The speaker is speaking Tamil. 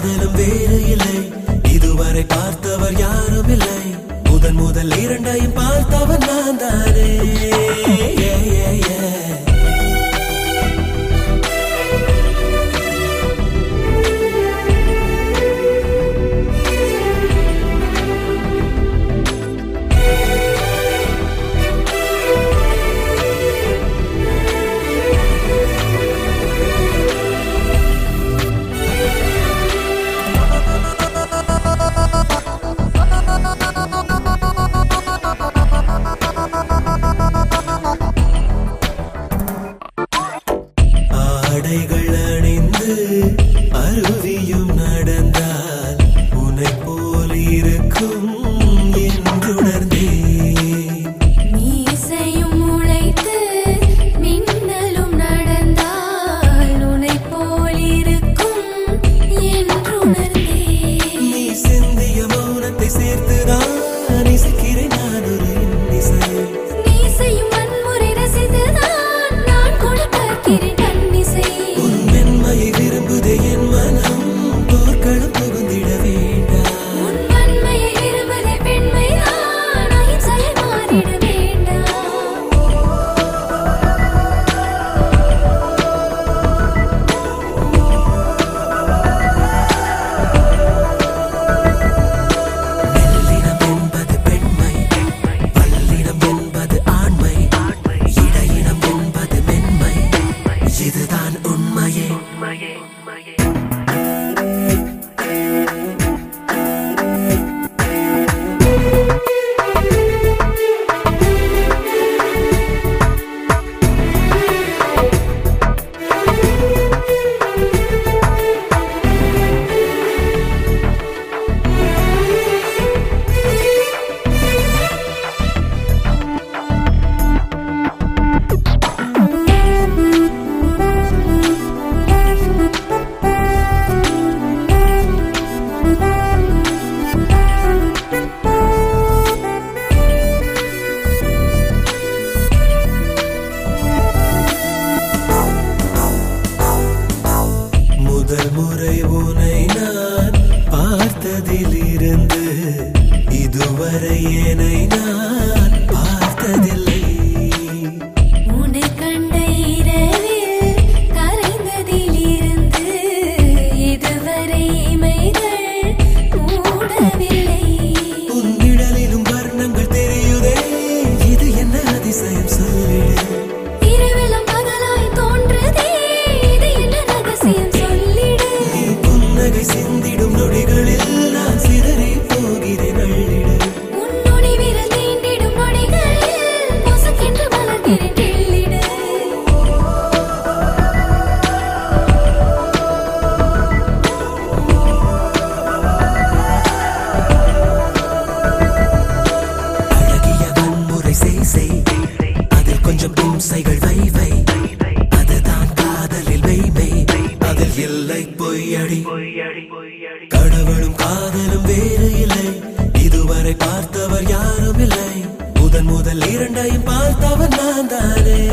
காதலும் வேறு இல்லை. இதுவரை பார்த்தவர் யாரும் இல்லை. முதன் முதல் இரண்டையும் பார்த்தவன் நான் தானே. ఏనైనా கண்கள் வை வை. அதுதான் காதலில் வை வை. அதில் இல்லை பொய்யடி. கடவுளும் காதலும் வேறு இல்லை. இதுவரை பார்த்தவர் யாரும் இல்லை. முதன் முதல் இரண்டையும் பார்த்தவன் நான் தானே.